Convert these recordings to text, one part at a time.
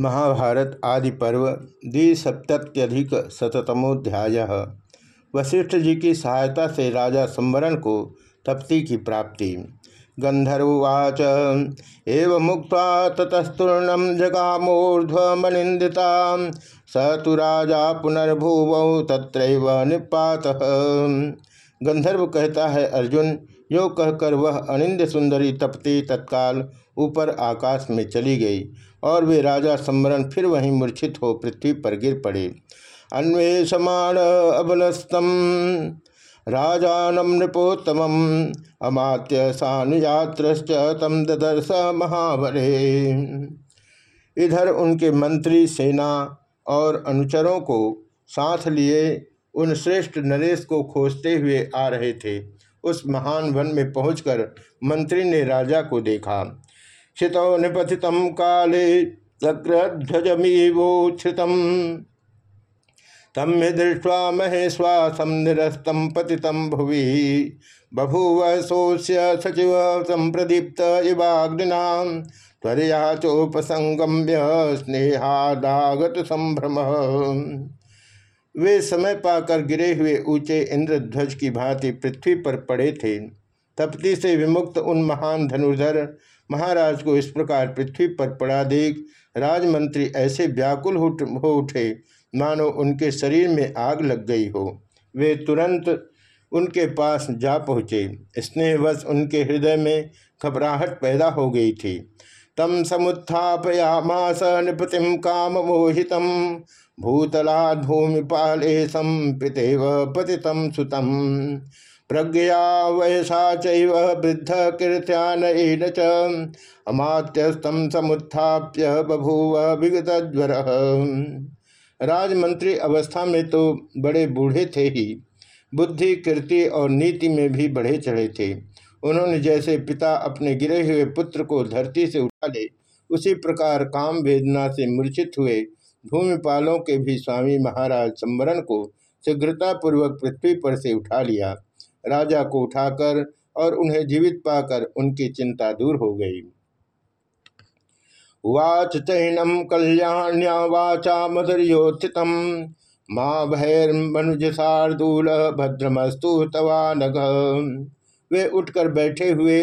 महाभारत आदि पर्व द्विसप्तत्यधिक शतमोध्याय वशिष्ठ जी की सहायता से राजा संवरण को तप्ति की प्राप्ति। गंधर्ववाच, एव मुक्त ततस्तूर्ण जगामूर्ध्वमनिंदिता स तो राजा पुनर्भुव तत्रैव निपात। गंधर्व कहता है, अर्जुन, यो कहकर वह अनिंद सुंदरी तपती तत्काल ऊपर आकाश में चली गई और वे राजा सम्मरण फिर वहीं मूर्छित हो पृथ्वी पर गिर पड़े। अन्वेषमाण अबलस्तम राजानम नृपोत्तम, अमात्य सानुयात्र तम ददर्श महाबले। इधर उनके मंत्री, सेना और अनुचरों को साथ लिए उन श्रेष्ठ नरेश को खोजते हुए आ रहे थे। उस महान वन में पहुंचकर मंत्री ने राजा को देखा। क्षित निपति काले चक्रध्वजमीवोच्छ्रित तम दृष्ट्वा महेश्वासम निरस्तम पति भुवि। बभूव सोस्य सचिव संप्रदीप्त इवाग्निना। त्वरया चोपसंगम्य स्नेहादागत संभ्रम। वे समय पाकर गिरे हुए ऊँचे इंद्रध्वज की भांति पृथ्वी पर पड़े थे। तपति से विमुक्त उन महान धनुर्धर महाराज को इस प्रकार पृथ्वी पर पड़ा देख राजमंत्री ऐसे व्याकुल हो उठे, मानो उनके शरीर में आग लग गई हो। वे तुरंत उनके पास जा पहुँचे। स्नेहवश उनके हृदय में घबराहट पैदा हो गई थी। तम समुत्थापयामास नृपतिम काम मोहित भूतलाद भूमिपाले संपितेव पतितम सुतम। प्रज्ञा वयसा चृद्ध कीर्त्यान च। अमात्यस्तम समुत्थाप्य बभूव विगतज्वर। राजमंत्री अवस्था में तो बड़े बूढ़े थे ही। बुद्धि, कीर्ति और नीति में भी बढ़े चढ़े थे। उन्होंने जैसे पिता अपने गिरे हुए पुत्र को धरती से उठा ले, उसी प्रकार काम वेदना से मूर्छित हुए भूमिपालों के भी स्वामी महाराज संवरण को शीघ्रतापूर्वक पृथ्वी पर से उठा लिया। राजा को उठाकर और उन्हें जीवित पाकर उनकी चिंता दूर हो गई। वाच चैनम कल्याण्या वाचा मधुर्योत्थित माँ भैर्मनुज शार्दूल भद्रमस्तु तवा नग। वे उठकर बैठे हुए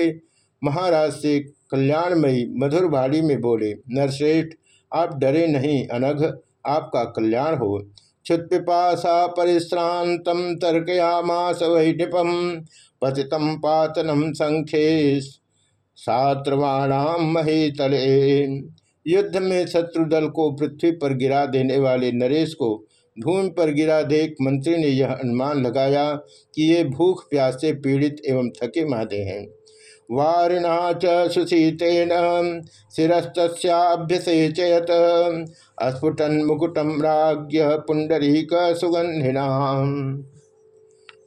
महाराज से कल्याणमयी मधुर भाड़ी में बोले, नरश्रेष्ठ, आप डरे नहीं, अनघ, आपका कल्याण हो। क्षुत्पिपाशा परिश्रांत तर्कयामास वही निपम पतितम पातनम संख्ये सात्रवाणाम मही तले युद्ध में शत्रु दल को पृथ्वी पर गिरा देने वाले नरेश को भूमि पर गिरा देख मंत्री ने यह अनुमान लगाया कि ये भूख, प्यास से पीड़ित एवं थके मादे हैं। वारिणा च सुशीतेन शिरस्तभ्यसेचयत अस्फुटन मुकुटम राज्य पुंडरीक सुगंधिना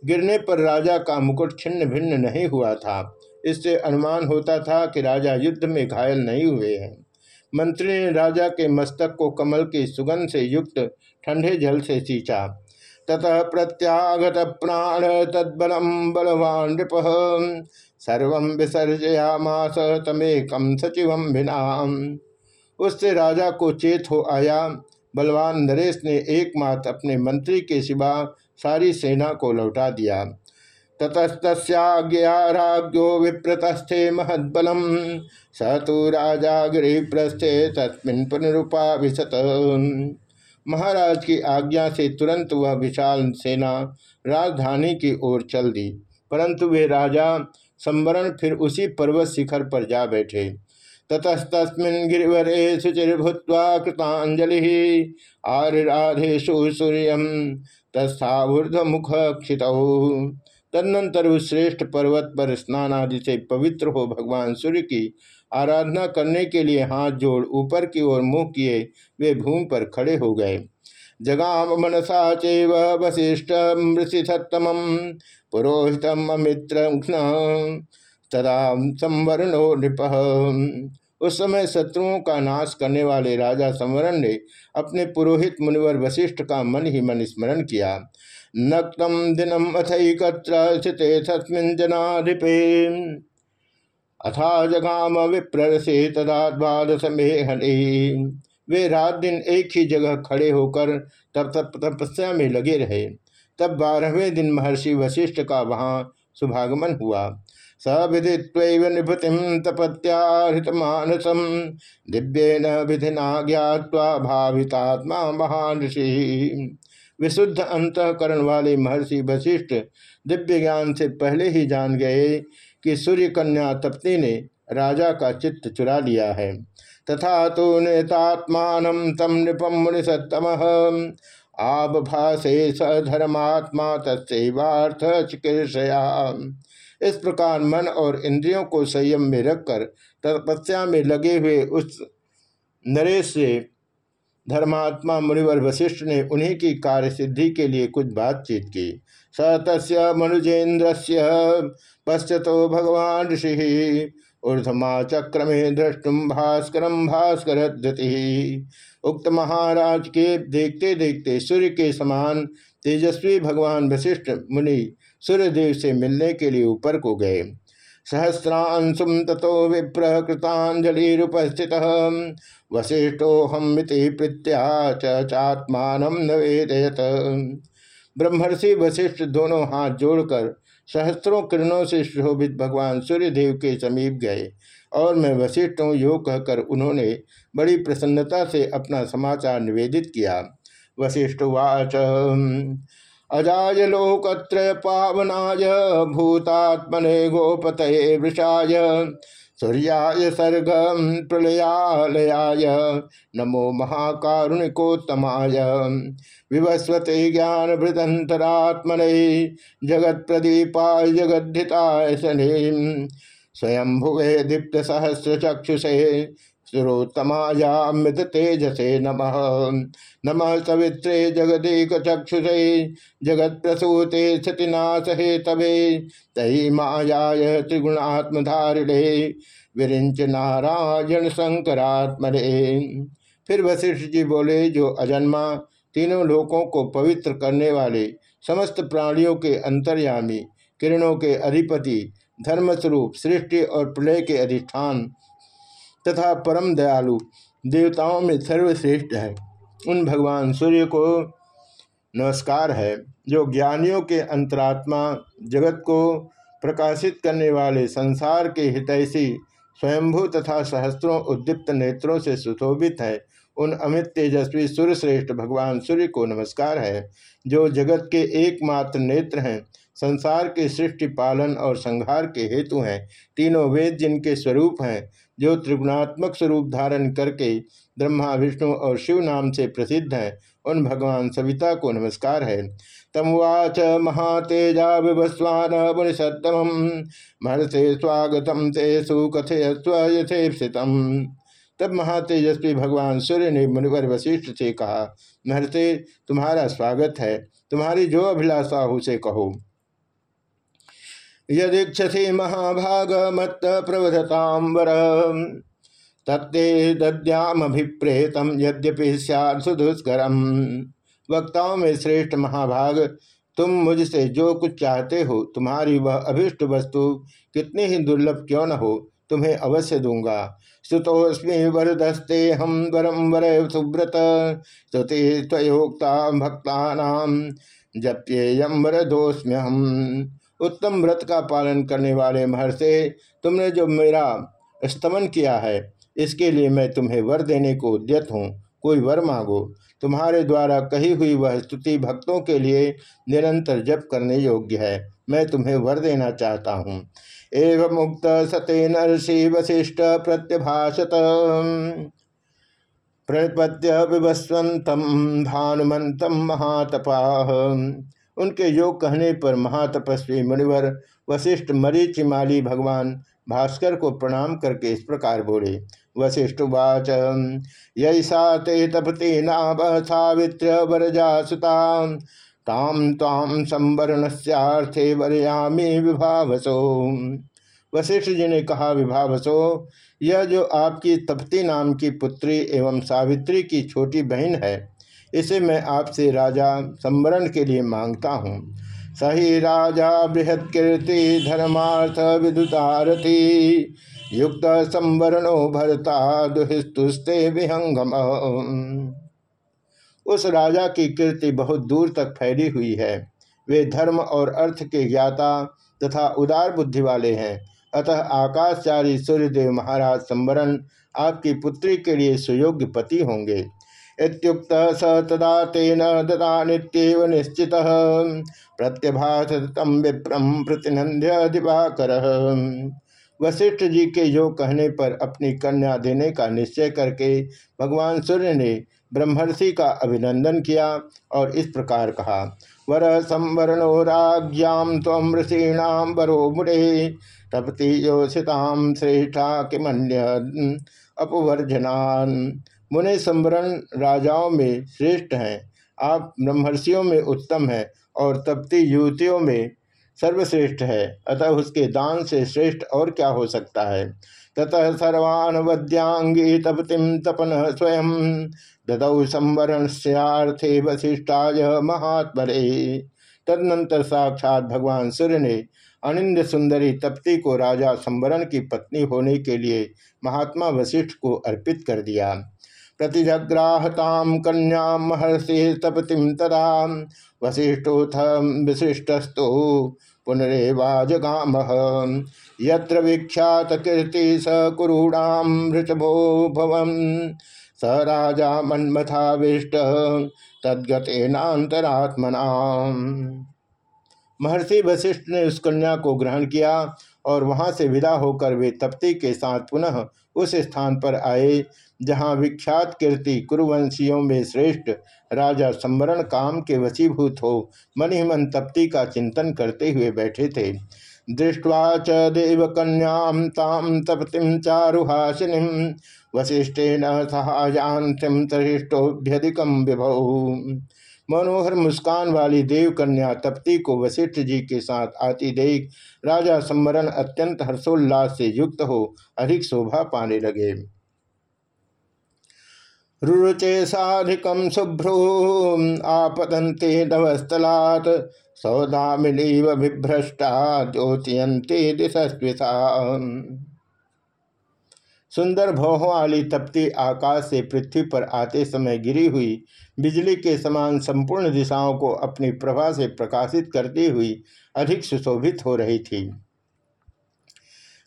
गिरने पर राजा का मुकुट छिन्न भिन्न नहीं हुआ था। इससे अनुमान होता था कि राजा युद्ध में घायल नहीं हुए हैं। मंत्री ने राजा के मस्तक को कमल की सुगंध से युक्त ठंडे जल से सींचा। ततः प्रत्यागत प्राण तद्बलम बलवान नृप। सर्व विसर्जयामास तमेकम सचिव भिना उससे राजा को चेत हो आया। बलवान नरेश ने एकमात्र अपने मंत्री के सिवा सारी सेना को लौटा दिया। ततस्तस्याज्ञो विप्रतस्थे महद्बलम। स तो राजा गृह प्रस्थे तस्मिन पुनरुपा विशत महाराज की आज्ञा से तुरंत वह विशाल सेना राजधानी की ओर चल दी। परंतु वे राजा संवरण फिर उसी पर्वत शिखर पर जा बैठे। ततस्तस्मिन् गिरिवरे शुचिर्भूत्वा कृतांजलि आरिराधेशु सूर्य तस्थाऊर्धमुख क्षित। तदनंतर उस श्रेष्ठ पर्वत पर स्नान आदि से पवित्र हो भगवान सूर्य की आराधना करने के लिए हाथ जोड़ ऊपर की ओर मुँह किए, वे भूमि पर खड़े हो गए। जगाम मनसा चैव वशिष्ठ मृषिधत्तम पुरोहितम अमित्र तदा संवरणो नृप। उस समय शत्रुओं का नाश करने वाले राजा संवरण ने अपने पुरोहित मुनिवर वशिष्ठ का मन ही मन स्मरण किया। नक्तम दिनम अथकत्र स्थिते तस्मिन जनाधिपे। अथा जगाम विप्रसे तदा द्वादश मेहने। वे रात दिन एक ही जगह खड़े होकर तप तप, तपस्या में लगे रहे। तब बारहवें दिन महर्षि वशिष्ठ का वहाँ शुभागमन हुआ। स विदित्व निभृति तपत्याहृत मानसम दिव्येन विधिना ज्ञावा भावितात्मा महान ऋषि। विशुद्ध अंतकरण वाले महर्षि वशिष्ठ दिव्य ज्ञान से पहले ही जान गए कि सूर्य कन्या तप्ति ने राजा का चित्त चुरा लिया है। तथा तो नेतात्मान तम नृपम मुनि सत्तम आबभाषे सधर्मात्मा तस्वार्थ चिकित्सया। इस प्रकार मन और इंद्रियों को संयम में रखकर तपस्या में लगे हुए उस नरेश से धर्मात्मा मुनिवर वशिष्ठ ने उन्हीं की कार्य सिद्धि के लिए कुछ बातचीत की। स तस् मनुजेन्द्र से पश्चतो भगवान ऋषि। ऊर्धमा चक्र में दृष्टुम भास्कर भास्कर उक्त महाराज के देखते देखते सूर्य के समान तेजस्वी भगवान वशिष्ठ मुनि सूर्यदेव से मिलने के लिए ऊपर को गए। सहस्रांशुम तथो विप्र कृतांजलिपस्थित वशिष्ठोहमिति प्रीत्या चात्मान न वेदयत। ब्रह्मर्षि वशिष्ठ दोनों हाथ जोड़कर सहस्त्रों किरणों से शोभित भगवान सूर्यदेव के समीप गए और मैं वशिष्ठ हूँ यो कहकर उन्होंने बड़ी प्रसन्नता से अपना समाचार निवेदित किया। वशिष्ठ वाच अजाय लोकत्रय पावनाय, भूतात्मने गोपतये वृषाय सूर्याय सर्ग प्रलयालयाय। नमो महाकारुणिकोत्तमाय। विवस्वते ज्ञान वृदंतरात्मन जगत प्रदीपाय जगद्धिताय शनि। स्वयं भुवे दीप्त सहस्र चक्षुषे सुरोत्तमायामृत तेजसे नम। नम सवित्रे जगदेक चक्षुषे जगत प्रसूते स्थितिनाश हे तवे। तही मायाय त्रिगुणात्मधारिणे विरिंच नारायण शंकरात्मरे फिर वशिष्ठ जी बोले, जो अजन्मा तीनों लोकों को पवित्र करने वाले समस्त प्राणियों के अंतर्यामी, किरणों के अधिपति, धर्मस्वरूप, सृष्टि और प्रलय के अधिष्ठान तथा परम दयालु देवताओं में सर्वश्रेष्ठ है। उन भगवान सूर्य को नमस्कार है, जो ज्ञानियों के अंतरात्मा जगत को प्रकाशित करने वाले संसार के हितैषी स्वयंभू तथा सहस्त्रों उद्दीप्त नेत्रों से सुशोभित है। उन अमित तेजस्वी सूर्य श्रेष्ठ भगवान सूर्य को नमस्कार है, जो जगत के एकमात्र नेत्र हैं। संसार के सृष्टि पालन और संहार के हेतु हैं। तीनों वेद जिनके स्वरूप हैं जो त्रिगुणात्मक स्वरूप धारण करके ब्रह्मा, विष्णु और शिव नाम से प्रसिद्ध हैं, उन भगवान सविता को नमस्कार है। तमुवाच महातेजा विभस्वान मुनिषत्तम महर्षे स्वागतम ते सुकथय स्वयथेषितम तब महातेजस्वी भगवान सूर्य ने मुनिवर वशिष्ठ से कहा, महर्षि, तुम्हारा स्वागत है। तुम्हारी जो अभिलाषा उसे कहो। यदीक्षसी महाभाग मत प्रवधतांबर तत्ते दद्यामभिप्रेतम यद्यपि सुदुष्करम। वक्ताओं में श्रेष्ठ महाभाग, तुम मुझसे जो कुछ चाहते हो, तुम्हारी वह अभिष्ट वस्तु कितनी ही दुर्लभ क्यों न हो, तुम्हें अवश्य दूँगा। स्तुतोस्मी वरदस्ते हम वरम वर सुव्रत स्तुति त्वयोक्ता भक्ता जप्येयम वरदोस्म्यहम उत्तम व्रत का पालन करने वाले महर्षे, तुमने जो मेरा स्तमन किया है, इसके लिए मैं तुम्हें वर देने को उद्यत हूँ। कोई वर मांगो। तुम्हारे द्वारा कही हुई वह स्तुति भक्तों के लिए निरंतर जप करने योग्य है। मैं तुम्हें वर देना चाहता हूँ। एवं मुक्त सते नरसी वशिष्ठ प्रत्यभाषत। प्रपत्य विवस्वंतम भानुमंतम महातपा। उनके योग कहने पर महातपस्वी मुनिवर, वशिष्ठ मरीचिमाली भगवान भास्कर को प्रणाम करके इस प्रकार बोले वशिष्ठुवाच यैसा ते तपति नाभ सावित्र वरजा सुता ताम ताम संवरणस्यार्थे वरयामी विभावसो। वशिष्ठ जी ने कहा, विभावसो, यह जो आपकी तपति नाम की पुत्री एवं सावित्री की छोटी बहन है इसे मैं आपसे राजा संवरण के लिए माँगता हूँ। सही राजा बृहद कीर्ति, धर्मार्थ विदुतारथी युक्त संवरणो भरता, दुहिस्तुस्ते विहंगम। उस राजा की कीर्ति बहुत दूर तक फैली हुई है। वे धर्म और अर्थ के ज्ञाता तथा उदार बुद्धि वाले हैं। अतः आकाशचारी सूर्यदेव महाराज संवरण आपकी पुत्री के लिए सुयोग्य पति होंगे। इत्युक्त स तदा तेन ददा नित्यव निश्चित। प्रत्यभास तम विप्रम प्रतिनंद्य दिवाकर। वशिष्ठ जी के जो कहने पर अपनी कन्या देने का निश्चय करके भगवान सूर्य ने ब्रह्मर्षि का अभिनंदन किया और इस प्रकार कहा, वर संवरणो राज्ञाम तम ऋषीणाम वरो मुड़े तपति योषिताम श्रेष्ठा किमन्य अपवर्जनान। मुने संवरण राजाओं में श्रेष्ठ हैं। आप ब्रह्मर्षियों में उत्तम हैं और तपती युवतियों में सर्वश्रेष्ठ है। अतः उसके दान से श्रेष्ठ और क्या हो सकता है? ततः सर्वान वद्यांगी तपतिम तपन स्वयं। ददौ संवरणस्यार्थे वशिष्ठाय महात्मरे। तदनंतर साक्षात भगवान सूर्य ने अनिंद सुंदरी तप्ती को राजा संवरण की पत्नी होने के लिए महात्मा वशिष्ठ को अर्पित कर दिया। प्रतिजग्राहताम कन्या महर्षि तपतिम तदा वशिष्ठोथ विशिष्टस्तु पुनरेवाजगाम। यत्र विख्यात कीर्ति स कुरूणाम स राजा मन्मथाविष्ट तद्गतेनातरात्मना महर्षि वशिष्ठ ने उस कन्या को ग्रहण किया और वहाँ से विदा होकर वे तप्ती के साथ पुनः उस स्थान पर आए, जहाँ विख्यात कीर्ति कुरुवंशियों में श्रेष्ठ राजा संवरण काम के वशीभूत हो मन ही मन तप्ती का चिंतन करते हुए बैठे थे। दृष्टवा च देवकन्यां तां चारुहासिनीं, वशिष्ठेन सहायांतिम तरिष्ठोभ्यधिकम विभौ। मनोहर मुस्कान वाली देवकन्या तप्ती को वशिष्ठ जी के साथ आती देख राजा सम्मरण अत्यंत हर्षोल्लास से युक्त हो, अधिक शोभा पाने लगे। रुचे साधिकम शुभ्रो आपतंते नवस्थलात् सौदामिनीव विभ्रष्टा ज्योतियंते दिशस्विता सुंदर भौहों वाली तपती आकाश से पृथ्वी पर आते समय गिरी हुई बिजली के समान संपूर्ण दिशाओं को अपनी प्रभा से प्रकाशित करती हुई अधिक सुशोभित हो रही थी।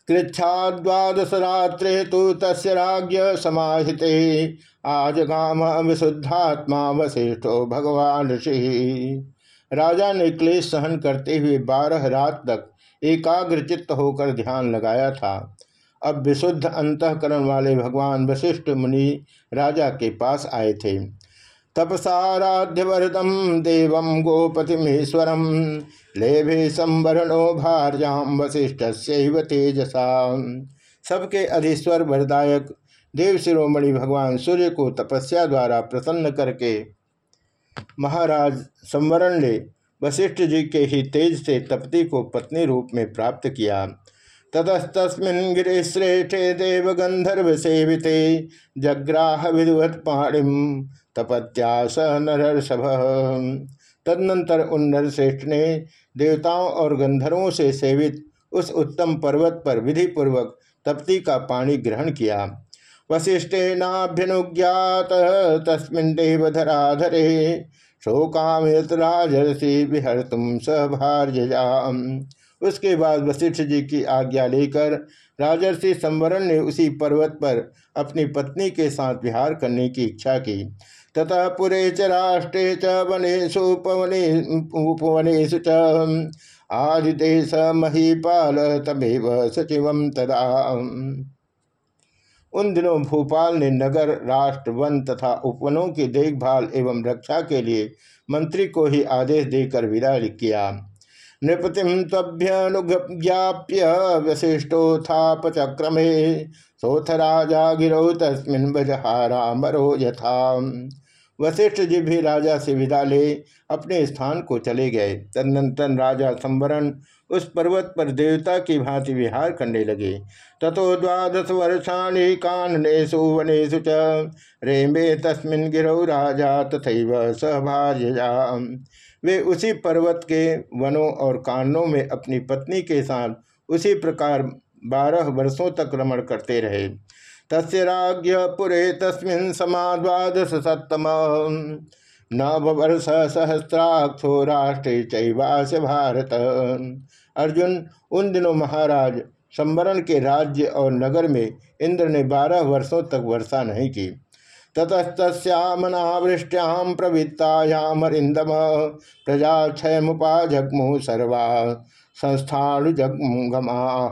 कृच्छा रात्रे तो तस् समाहिते। आज गाम विशुद्धात्मा वशिष्ठो भगवान ऋषि। राजा ने क्लेश सहन करते हुए बारह रात तक एकाग्र चित्त होकर ध्यान लगाया था। अब विशुद्ध अंतकरण वाले भगवान वशिष्ठ मुनि राजा के पास आए थे। तपसाराध्य वरदम देव गोपतिमेश्वरम लेभे संवरणो भार्याम वशिष्ठ तेजसा। सबके अधीश्वर वरदायक देव शिरोमणि भगवान सूर्य को तपस्या द्वारा प्रसन्न करके महाराज संवरण ने वशिष्ठ जी के ही तेज से तपति को पत्नी रूप में प्राप्त किया। ततस्तस्मिन् गिरिश्रेष्ठे देव सेविते जग्राह विधवत पाणिम तपत्या स नरसभ तदनंतर उन नरश्रेष्ठ ने देवताओं और गंधर्वों से सेवित उस उत्तम पर्वत पर विधि पूर्वक तप्ति का पानी ग्रहण किया। वशिष्ठेनाभ्यनुज्ञात तस्मिन् देवधराधरे शोकामृतराजर्षि विहर तुम सभार्यजा उसके बाद वशिष्ठ जी की आज्ञा लेकर राजर्षि संवरण ने उसी पर्वत पर अपनी पत्नी के साथ विहार करने की इच्छा की। तथा पुरे च राष्ट्रे च वनेशु पवने उपवनेशु च। आदिदेश महीपाल तमेव सचिव तदा। उन दिनों भोपाल ने नगर, राष्ट्र, वन तथा उपवनों की देखभाल एवं रक्षा के लिए मंत्री को ही आदेश देकर विदा किया। नृपतिम तभ्यनुज्ञाप्य वशिष्ठोत्थापचक्रमे सोथ राजा गिरो तस्मिन बजहारा मरो यथा। वशिष्ठ जी भी राजा से विदा ले, अपने स्थान को चले गए। तदनंतर राजा संवरण उस पर्वत पर देवता की भांति विहार करने लगे। तथो द्वादश वर्षाणी काननेशु वनेशु च रेमे तस्मिन गिरौ राजा तथा सहभार्यजा वे उसी पर्वत के वनों और कानों में अपनी पत्नी के साथ उसी प्रकार बारह वर्षों तक रमण करते रहे। तस्य राज्य पुरे तस्मिन् समा द्वादश सप्तम नववर्ष सहस्राक्षो राष्ट्र चैवास भारत। अर्जुन, उन दिनों महाराज संवरण के राज्य और नगर में इंद्र ने बारह वर्षों तक वर्षा नहीं की। ततस्तस्यामनावृष्ट्याम प्रवृत्तायामरिंदम प्रजा क्षय मुपाजगमु सर्वा। संस्थाणु जगमुगमाह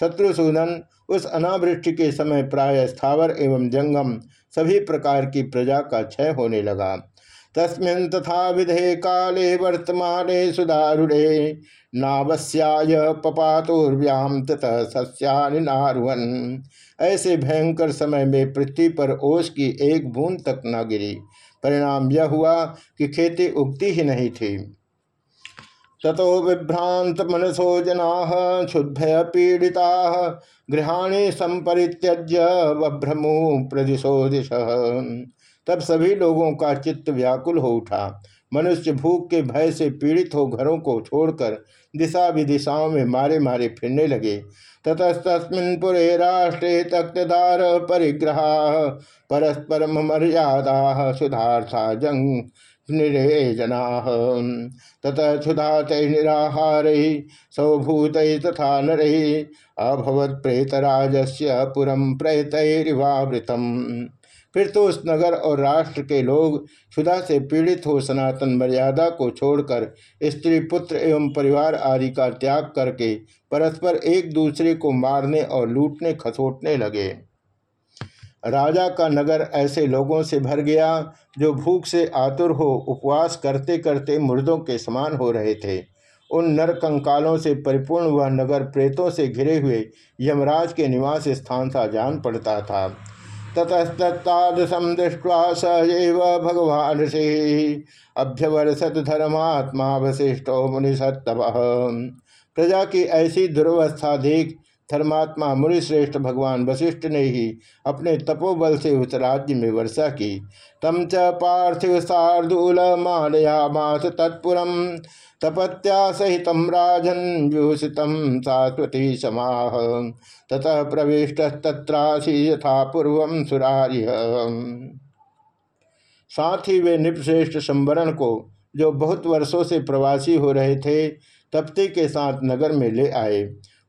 शत्रुसूदन, उस अनावृष्टि के समय प्राय स्थावर एवं जंगम सभी प्रकार की प्रजा का क्षय होने लगा। तस्मिन् तथा विधे काले वर्तमाने सुदारुणे नावस्याय पपातोर्व्याम ततः सस्यानि नारुहन ऐसे भयंकर समय में पृथ्वी पर ओस की एक बूंद तक न गिरी। परिणाम यह हुआ कि खेती उगती ही नहीं थी। ततो विभ्रांत मनसो जना, क्षुद्भय पीड़िता, गृहाणी संपरित्यज्य वभ्रमु प्रदिशो दिश। तब सभी लोगों का चित्त व्याकुल हो उठा। मनुष्य भूख के भय से पीड़ित हो घरों को छोड़कर दिशा विदिशाओं में मारे मारे फिरने लगे। ततस्तस्मिन् राष्ट्रे तक्तदार परिग्रह परस्पर मर्यादा सुधार्था जंग निरेजना। ततः क्षुधा तय निराहार, सौभूत तथा नर, अभवत प्रेतराजस्य पुरम प्रेतरिवावृतम। फिर तो उस नगर और राष्ट्र के लोग क्षुधा से पीड़ित हो सनातन मर्यादा को छोड़कर, स्त्री, पुत्र एवं परिवार आदि का त्याग करके परस्पर एक दूसरे को मारने और लूटने, खसोटने लगे। राजा का नगर ऐसे लोगों से भर गया जो भूख से आतुर हो उपवास करते करते मुर्दों के समान हो रहे थे। उन नरकंकालों से परिपूर्ण वह नगर प्रेतों से घिरे हुए यमराज के निवास स्थान सा जान पड़ता था। ततस्तत्तादृशम दृष्ट्वा स एव भगवान से अभ्यवर्षत धर्मात्मा वशिष्ठो मुनिसत्तव प्रजा की ऐसी दुर्वस्था देख धर्मात्मा मुनिश्रेष्ठ भगवान वशिष्ठ ने ही अपने तपोबल से उस राज्य में वर्षा की। तम च पार्थिव शार्दूल मानयामास तत्पुरम, तपत्या सहित राजन व्यूषित सास्वती समाह। ततः प्रविष्ट तत्रासी यथा पूर्व सुरार्य साथ ही वे निपश्रेष्ठ संवरण को, जो बहुत वर्षों से प्रवासी हो रहे थे, तप्ती के साथ नगर में ले आए।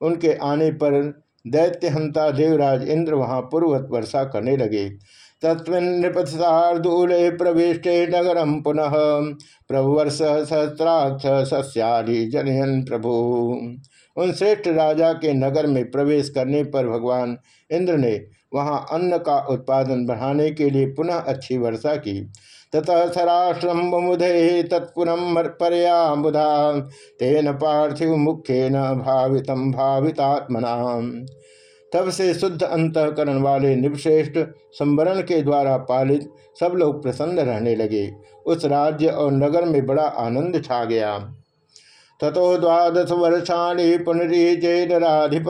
उनके आने पर दैत्यहंता देवराज इंद्र वहाँ पूर्वत वर्षा करने लगे। तत्विनृपथार्दूले प्रविष्टे नगरम पुनः प्रभुवर्ष सहस्राक्ष सस्याली जनयन प्रभु। उन श्रेष्ठ राजा के नगर में प्रवेश करने पर भगवान इंद्र ने वहाँ अन्न का उत्पादन बढ़ाने के लिए पुनः अच्छी वर्षा की। ततः सराष्ट्रम मुधे तत्पुरम बुधा तेन पार्थिव मुख्य न भावित भावितात्मना तब से शुद्ध अंतकरण वाले निवश्रेष्ठ संवरण के द्वारा पालित सब लोग प्रसन्न रहने लगे। उस राज्य और नगर में बड़ा आनंद छा गया। ततो द्वादश वर्षाणी पुनरीजैराधिप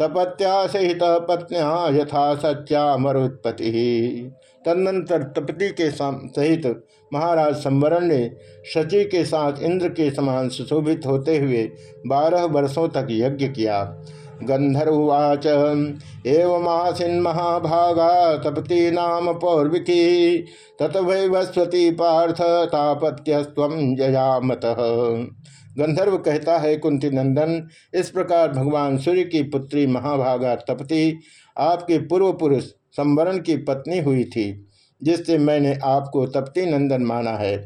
तपत्या सहित पत्निया यथा सच्चा मरुत्पत्ति। तदनंतर तपति के सहित महाराज संवरण ने शची के साथ इंद्र के समान सुशोभित होते हुए बारह वर्षों तक यज्ञ किया। गंधर्वाच एवमासीन महाभागा तपती नाम पौर्विकी। तत वैवस्वती पार्थ तापत्यस्व जयामत। गंधर्व कहता है, कुंती नंदन, इस प्रकार भगवान सूर्य की पुत्री महाभागा तपती आपके पूर्व पुरुष संवरण की पत्नी हुई थी, जिससे मैंने आपको तपती नंदन माना है।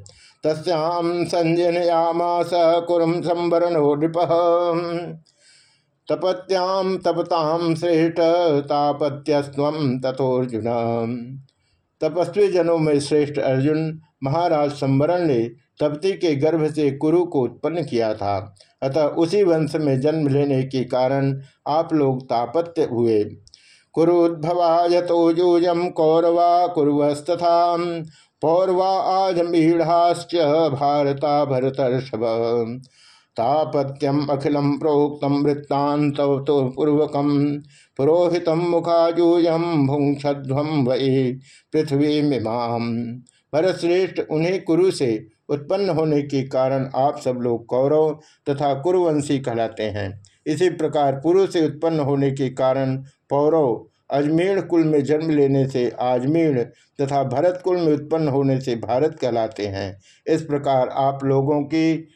तस्याम संजनयामास कुरम संवरण हो नृप। तपत्याम तपताम श्रेष्ठ तापत्यस्व तथोर्जुन तपस्वी जनों में श्रेष्ठ अर्जुन महाराज संवरण ने तपति के गर्भ से कुरु को उत्पन्न किया था। अतः उसी वंश में जन्म लेने के कारण आप लोग तापत्य हुए। कुरुद्भवा यतो कौरवा कुरुवस्तथा, पौरवा आजमीढ़ाश्च भारता भरतर्षभ। तापत्यम अखिलम प्रोक्तम वृत्तांत तो पूर्वक पुरोहित मुखाजूयम भुंक्षध्वम वही पृथ्वी मिमाम। भरतश्रेष्ठ उन्हें कुरु से उत्पन्न होने के कारण आप सब लोग कौरव तथा कुरुवंशी कहलाते हैं। इसी प्रकार पुरुष से उत्पन्न होने के कारण पौरव अजमेर कुल में जन्म लेने से आजमीर तथा भरत कुल में उत्पन्न होने से भारत कहलाते हैं। इस प्रकार आप लोगों की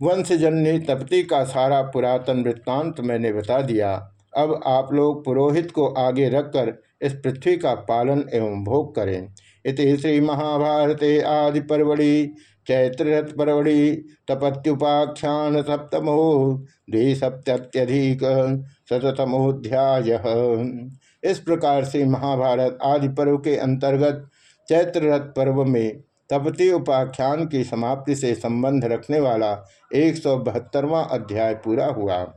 वंशजन्य तपति का सारा पुरातन वृत्तांत मैंने बता दिया। अब आप लोग पुरोहित को आगे रखकर इस पृथ्वी का पालन एवं भोग करें। इति श्री महाभारते आदि परवड़ी चैत्ररथ परवड़ी तपत्युपाख्यान सप्तमो द्विसप्त्यधिक शतमोध्याय इस प्रकार से महाभारत आदि पर्व के अंतर्गत चैत्ररथ पर्व में तपति उपाख्यान की समाप्ति से संबंध रखने वाला एक अध्याय पूरा हुआ।